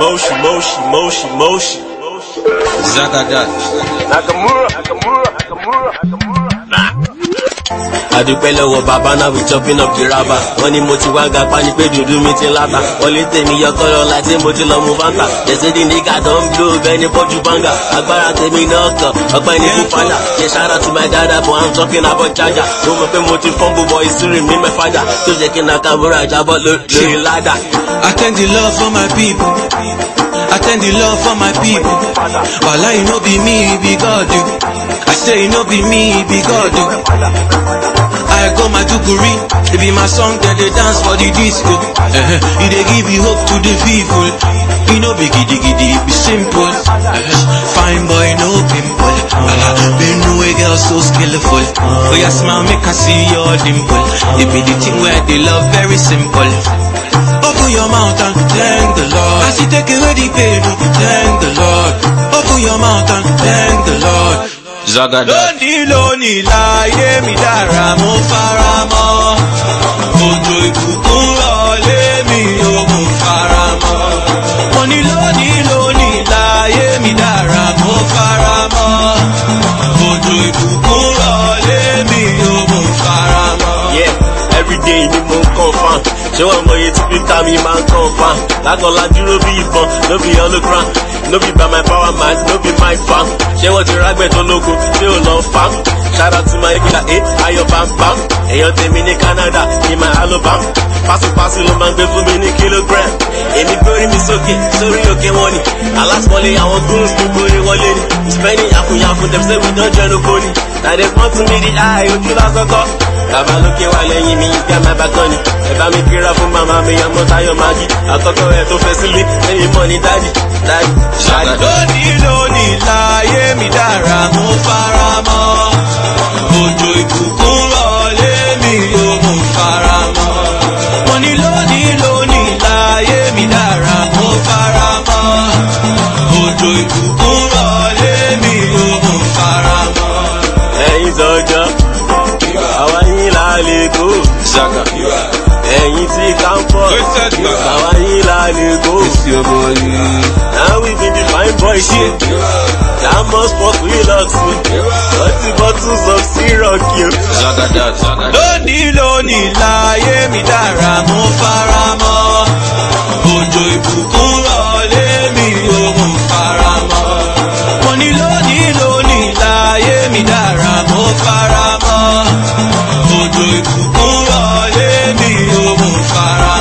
motion, motion, motion. Moshi. Zagadat. Nakamura, Nakamura, Nakamura, Nakamura. àdúpẹ́ lọ́wọ́ bàbá náà fi chopping up the raba wọ́n ní mo ti wá ga pani pé dúdú mi ti ń láta wọ́n lé tèmi yọkọ́rọ́ láti mo ti lọ mu fanta jẹ̀sídìí nígà tó ń bló bẹ́ẹ̀ ni pọ́jú bánga agbára tèmi náà kàn ọgbẹ́ ni fún padà ṣe sára tún máa dáadáa bọ̀ I'm talking about jaja mo mọ̀ pé mo ti fọ́n bubọ̀ ìsírí mi mẹ́fàjà tó jẹ́ kí n àkàbúrò àjábọ̀ lórí ládà. I thank the love for my people. I tend the love for my people. Wala, you know be me, be God. You. I say, you know be me, be God. You. I go my duguri. It be my song that they dance for the disco. Uh-huh. It they give you hope to the people. You know be giddy giddy, be simple. Uh-huh. Fine boy, no pimple. Wala, uh-huh. be no a girl so skillful. Oh, your smile, make I see your dimple. It be the thing where they love very simple. Open your mouth and thank the Lord. As you take away the pain, thank the Lord. Open your mouth and thank the Lord. Zagada. Lónìí lónìí láyé mi dara mo fara mọ́. Òjò ìbùkún rọ̀ lé mi ogun fara mọ́. Mo ní lónìí lónìí láyé mi dára mo fara mọ́. Òjò ìbùkún rọ̀ lé mi ogun fara mọ́. Yeah, every day you mo kàn fún ṣé wọ́n mọ iye tí peter mi máa ń kọ́ ọ̀pá lágọ̀ọ́lá dúró bí ìbọn ló fi no be by my power man, no be my farm ṣé wọ́n ti rágbẹ̀ tó lóko tí ò lọ farm shout out to my regular eight ayọ̀ bam bam èèyàn tèmi ní Canada in my alo bam pásopáso pass máa ń gbé fún me ní kilogram me bury èmi gbórí mi sókè sórí I wọn money, I want goons tó gbórí wọlé ni spending yakunyakun Them say we don jẹnu kó ni na dem pọ́n tún mi di eye ojú lásọkọ bàbá lókè wà lẹ́yìn mi ìgbà máa bá gan ni ẹ bá mi kíra fún màmá mi ọmọ Táyọ̀ Magi àkọ́kọ́ ẹ̀ tó fẹ́ sílé lẹ́yìn mọ́ ni dájì dájì ṣàdé lónìí lónìí láyé mi dára mo fara mọ́ òjò mi ó mo fara mọ́ mo ní lónìí mi dára mo fara mọ́ òjò mi ó mo fara lego. ẹ̀yin tí campus àwa yìí la lego. now we be the fine boys. Diamond sport relax o. Ọtí bọ́tún sọ sí rọ̀kì o. Lónìí lónìí láyé. òjò ikú ń rọlé mi ò mú fara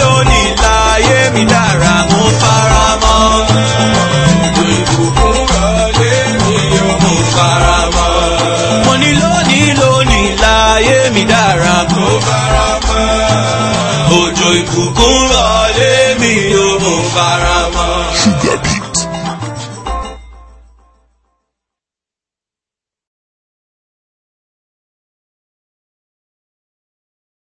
láyé mi dára mú fara mọ́. òjò ikú ń rọlé mi mo ní lónìí lónìí láyé mi dára mú fara mọ́. òjò ikú ń rọlé mi ṣùgbọ́n bí.